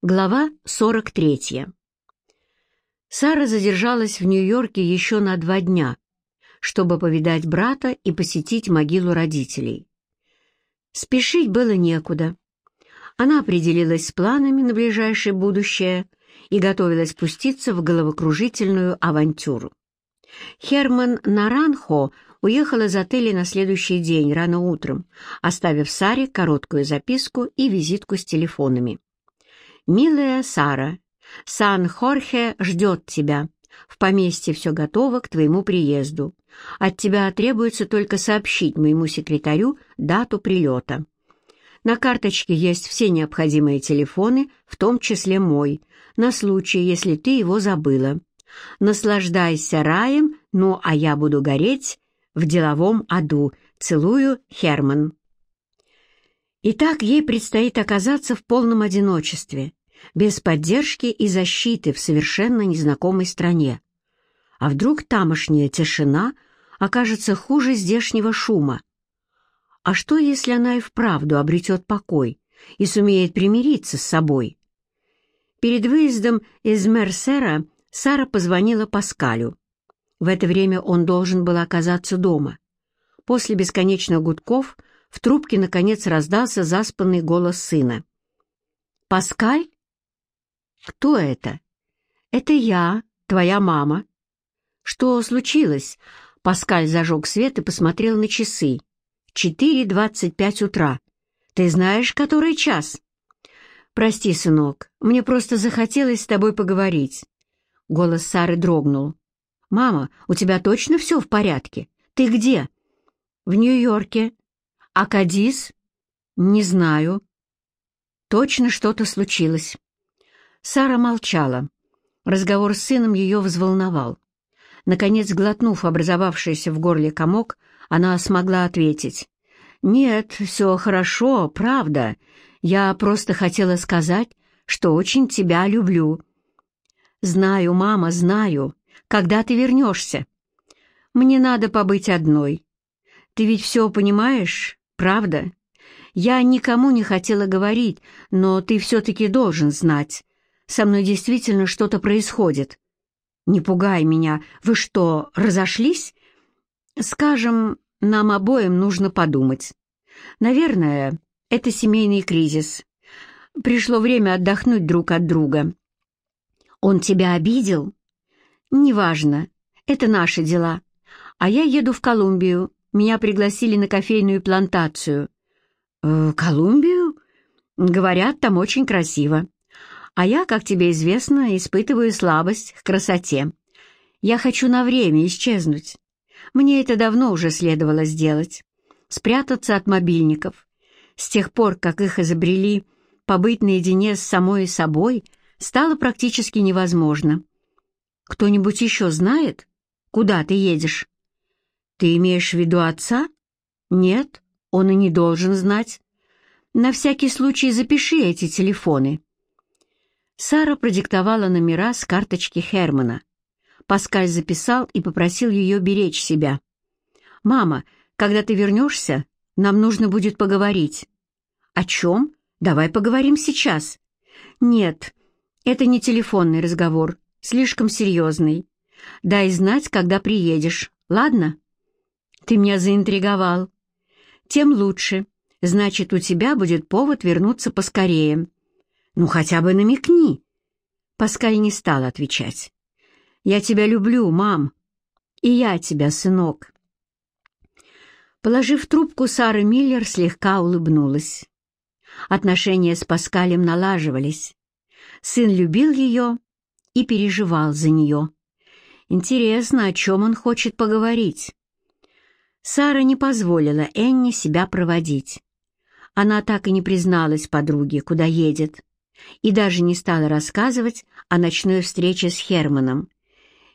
Глава 43. Сара задержалась в Нью-Йорке еще на два дня, чтобы повидать брата и посетить могилу родителей. Спешить было некуда. Она определилась с планами на ближайшее будущее и готовилась пуститься в головокружительную авантюру. Херман Наранхо уехал из отеля на следующий день рано утром, оставив Саре короткую записку и визитку с телефонами. «Милая Сара, Сан-Хорхе ждет тебя. В поместье все готово к твоему приезду. От тебя требуется только сообщить моему секретарю дату прилета. На карточке есть все необходимые телефоны, в том числе мой, на случай, если ты его забыла. Наслаждайся раем, ну а я буду гореть в деловом аду. Целую, Херман. Итак, ей предстоит оказаться в полном одиночестве, без поддержки и защиты в совершенно незнакомой стране. А вдруг тамошняя тишина окажется хуже здешнего шума? А что, если она и вправду обретет покой и сумеет примириться с собой? Перед выездом из Мерсера Сара позвонила Паскалю. В это время он должен был оказаться дома. После бесконечных гудков в трубке наконец раздался заспанный голос сына. «Паскаль?» «Кто это?» «Это я, твоя мама». «Что случилось?» Паскаль зажег свет и посмотрел на часы. «Четыре двадцать пять утра. Ты знаешь, который час?» «Прости, сынок, мне просто захотелось с тобой поговорить». Голос Сары дрогнул. «Мама, у тебя точно все в порядке? Ты где?» «В Нью-Йорке». «А Кадис?» «Не знаю». «Точно что-то случилось». Сара молчала. Разговор с сыном ее взволновал. Наконец, глотнув образовавшийся в горле комок, она смогла ответить. «Нет, все хорошо, правда. Я просто хотела сказать, что очень тебя люблю». «Знаю, мама, знаю. Когда ты вернешься?» «Мне надо побыть одной. Ты ведь все понимаешь, правда? Я никому не хотела говорить, но ты все-таки должен знать. Со мной действительно что-то происходит. Не пугай меня. Вы что, разошлись? Скажем, нам обоим нужно подумать. Наверное, это семейный кризис. Пришло время отдохнуть друг от друга. Он тебя обидел? Неважно. Это наши дела. А я еду в Колумбию. Меня пригласили на кофейную плантацию. «Э, «Колумбию?» «Говорят, там очень красиво. А я, как тебе известно, испытываю слабость к красоте. Я хочу на время исчезнуть. Мне это давно уже следовало сделать. Спрятаться от мобильников. С тех пор, как их изобрели, побыть наедине с самой собой стало практически невозможно. Кто-нибудь еще знает, куда ты едешь? Ты имеешь в виду отца? Нет, он и не должен знать. На всякий случай запиши эти телефоны. Сара продиктовала номера с карточки Хермана. Паскаль записал и попросил ее беречь себя. «Мама, когда ты вернешься, нам нужно будет поговорить». «О чем? Давай поговорим сейчас». «Нет, это не телефонный разговор, слишком серьезный. Дай знать, когда приедешь, ладно?» «Ты меня заинтриговал». «Тем лучше. Значит, у тебя будет повод вернуться поскорее». «Ну, хотя бы намекни!» Паскаль не стал отвечать. «Я тебя люблю, мам. И я тебя, сынок». Положив трубку, Сара Миллер слегка улыбнулась. Отношения с Паскалем налаживались. Сын любил ее и переживал за нее. Интересно, о чем он хочет поговорить. Сара не позволила Энни себя проводить. Она так и не призналась подруге, куда едет и даже не стала рассказывать о ночной встрече с Херманом.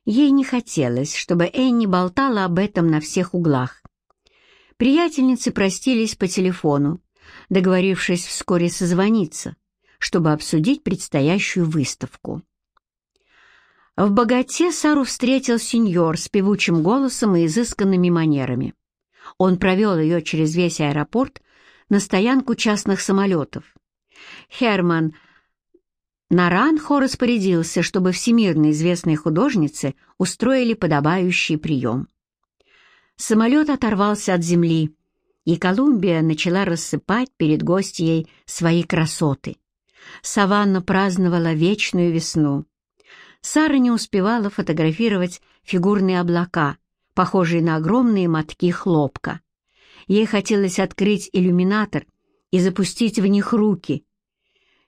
Ей не хотелось, чтобы Энни болтала об этом на всех углах. Приятельницы простились по телефону, договорившись вскоре созвониться, чтобы обсудить предстоящую выставку. В богате Сару встретил сеньор с певучим голосом и изысканными манерами. Он провел ее через весь аэропорт на стоянку частных самолетов. Херман Наранхо распорядился, чтобы всемирно известной художнице устроили подобающий прием. Самолет оторвался от земли, и Колумбия начала рассыпать перед гостьей свои красоты. Саванна праздновала вечную весну. Сара не успевала фотографировать фигурные облака, похожие на огромные мотки хлопка. Ей хотелось открыть иллюминатор и запустить в них руки.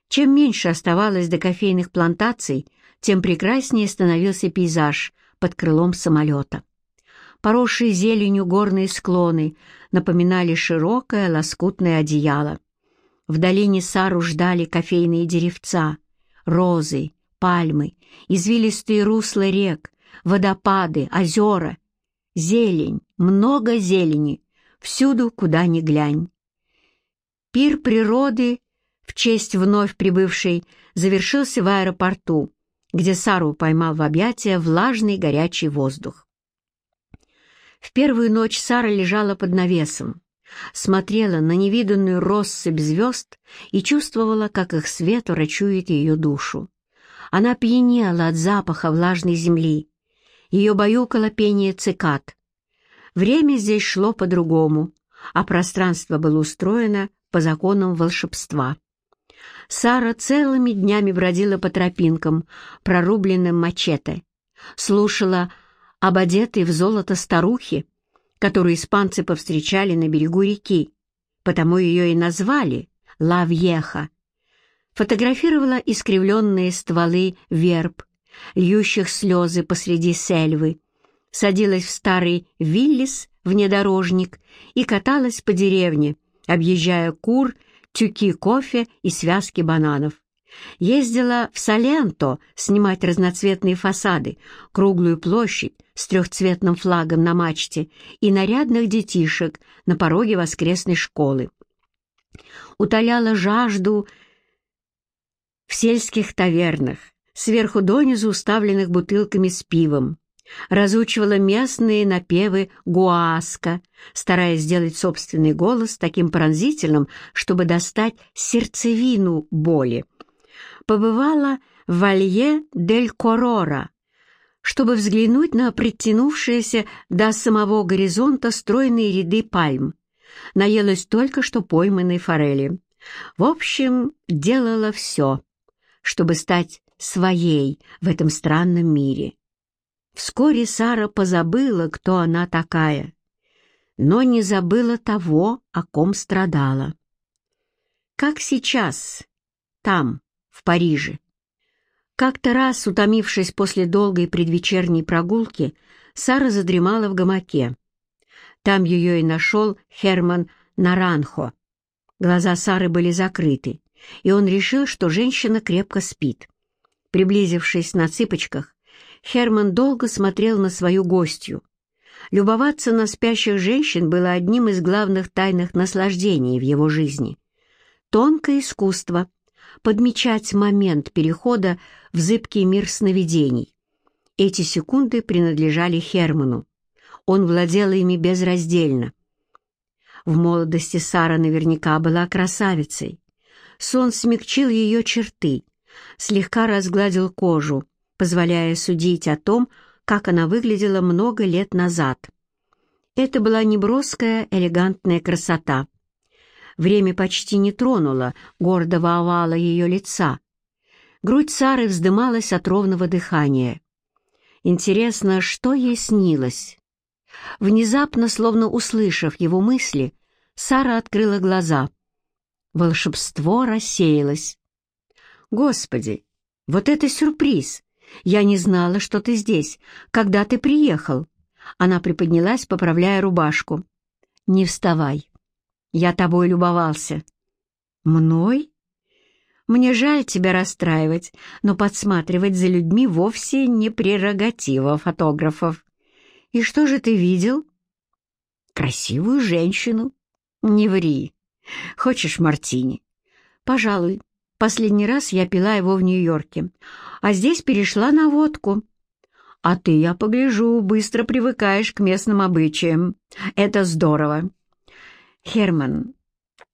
Чем меньше оставалось до кофейных плантаций, тем прекраснее становился пейзаж под крылом самолета. Поросшие зеленью горные склоны напоминали широкое лоскутное одеяло. В долине Сару ждали кофейные деревца, розы, пальмы, извилистые русла рек, водопады, озера. Зелень, много зелени, всюду, куда ни глянь. Пир природы в честь вновь прибывшей завершился в аэропорту, где Сару поймал в объятия влажный горячий воздух. В первую ночь Сара лежала под навесом, смотрела на невиданную россыпь звезд и чувствовала, как их свет врачует ее душу. Она пьянела от запаха влажной земли. Ее баюкало пение цикад. Время здесь шло по-другому, а пространство было устроено по законам волшебства. Сара целыми днями бродила по тропинкам, прорубленным мачете, слушала об одетой в золото старухе, которую испанцы повстречали на берегу реки, потому ее и назвали «Ла Вьеха». Фотографировала искривленные стволы верб, льющих слезы посреди сельвы, садилась в старый Виллис, внедорожник, и каталась по деревне, объезжая кур, тюки кофе и связки бананов. Ездила в Саленто снимать разноцветные фасады, круглую площадь с трехцветным флагом на мачте и нарядных детишек на пороге воскресной школы. Утоляла жажду в сельских тавернах, сверху донизу уставленных бутылками с пивом, разучивала местные напевы гуаска, стараясь сделать собственный голос таким пронзительным, чтобы достать сердцевину боли. Побывала в Валье дель Корора, чтобы взглянуть на притянувшиеся до самого горизонта стройные ряды пальм. Наелась только что пойманной форели. В общем, делала все, чтобы стать своей в этом странном мире. Вскоре Сара позабыла, кто она такая, но не забыла того, о ком страдала. Как сейчас, там, в Париже. Как-то раз, утомившись после долгой предвечерней прогулки, Сара задремала в гамаке. Там ее и нашел Херман Наранхо. Глаза Сары были закрыты, и он решил, что женщина крепко спит. Приблизившись на цыпочках, Херман долго смотрел на свою гостью. Любоваться на спящих женщин было одним из главных тайных наслаждений в его жизни. Тонкое искусство — подмечать момент перехода в зыбкий мир сновидений. Эти секунды принадлежали Херману. Он владел ими безраздельно. В молодости Сара наверняка была красавицей. Сон смягчил ее черты, слегка разгладил кожу, позволяя судить о том, как она выглядела много лет назад. Это была неброская, элегантная красота. Время почти не тронуло гордого овала ее лица. Грудь Сары вздымалась от ровного дыхания. Интересно, что ей снилось? Внезапно, словно услышав его мысли, Сара открыла глаза. Волшебство рассеялось. «Господи, вот это сюрприз! «Я не знала, что ты здесь. Когда ты приехал?» Она приподнялась, поправляя рубашку. «Не вставай. Я тобой любовался». «Мной?» «Мне жаль тебя расстраивать, но подсматривать за людьми вовсе не прерогатива фотографов. И что же ты видел?» «Красивую женщину». «Не ври. Хочешь мартини?» «Пожалуй. Последний раз я пила его в Нью-Йорке, а здесь перешла на водку. А ты, я погляжу, быстро привыкаешь к местным обычаям. Это здорово. Херман,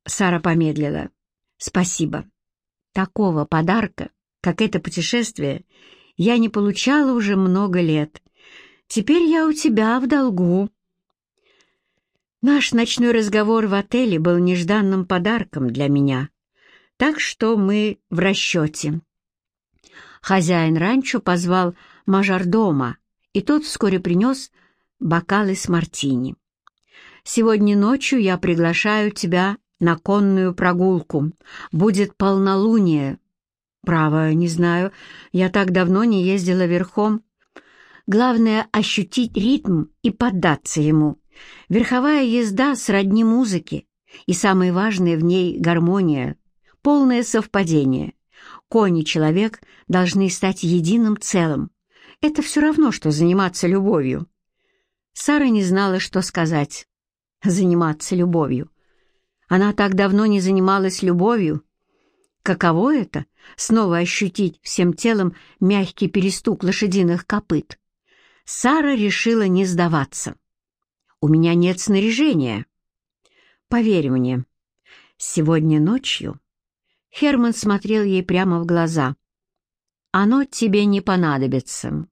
Сара помедлила. Спасибо. Такого подарка как это путешествие, я не получала уже много лет. Теперь я у тебя в долгу». Наш ночной разговор в отеле был нежданным подарком для меня, так что мы в расчете. Хозяин ранчо позвал мажордома, и тот вскоре принес бокалы с мартини. «Сегодня ночью я приглашаю тебя на конную прогулку. Будет полнолуние». «Право, не знаю. Я так давно не ездила верхом. Главное — ощутить ритм и поддаться ему. Верховая езда сродни музыке, и самое важное в ней — гармония, полное совпадение. Конь и человек должны стать единым целым. Это все равно, что заниматься любовью. Сара не знала, что сказать. Заниматься любовью. Она так давно не занималась любовью. Каково это — снова ощутить всем телом мягкий перестук лошадиных копыт? Сара решила не сдаваться. «У меня нет снаряжения». «Поверь мне, сегодня ночью...» Херман смотрел ей прямо в глаза. «Оно тебе не понадобится.